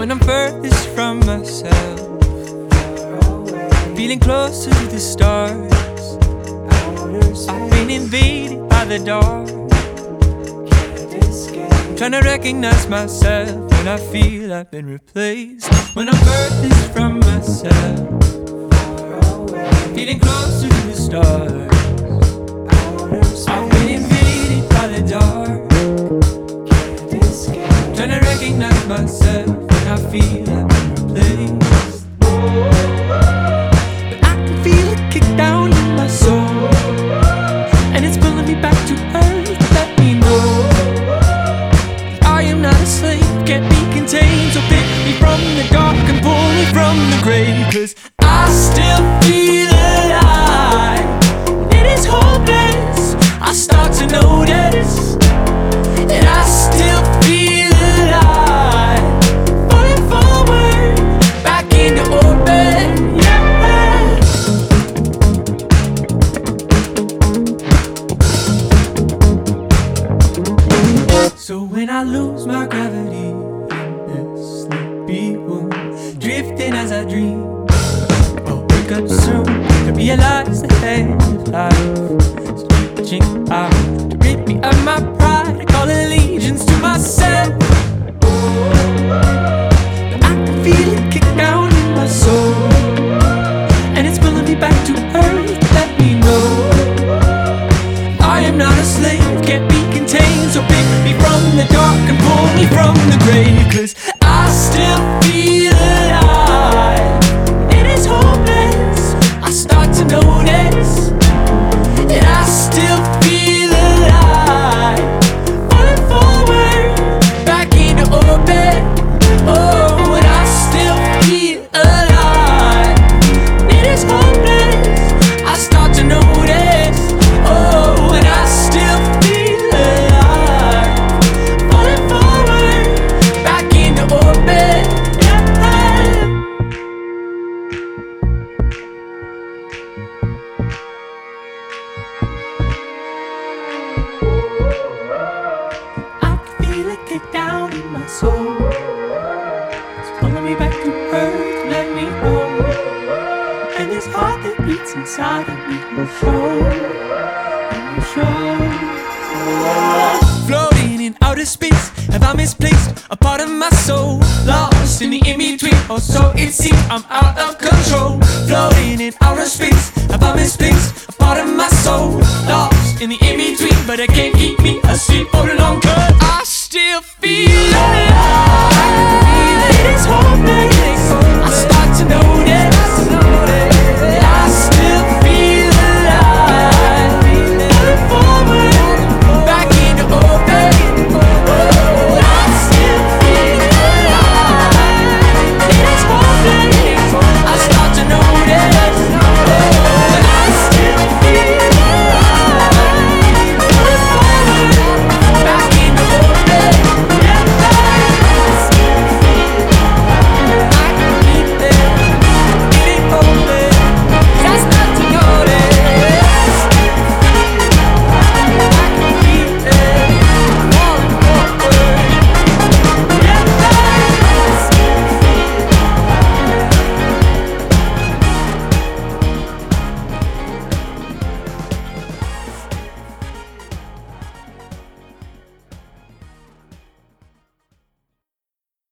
when I'm furthest from myself. Feeling closer to the stars. I've been invaded by the dark. Trying to recognize myself when I feel I've been replaced. When I'm furthest from myself. Feeling closer to the stars. Dark and pull me from the grave. Cause I still feel alive. It is hopeless. I start to notice I still feel alive. Falling forward, back into orbit. Yeah. So when I lose my gravity as I dream, I'll wake up soon to realize the hand of life. Is reaching out to rid me of my down in my soul. It's pulling me back to earth, let me know. And this heart that beats inside of me will show, will show. Floating in outer space, have I misplaced a part of my soul? Lost in the in between, or so it seems I'm out of control. Floating in outer space, have I misplaced a part of my soul? Lost in the in between, but it can't keep me asleep I alive. It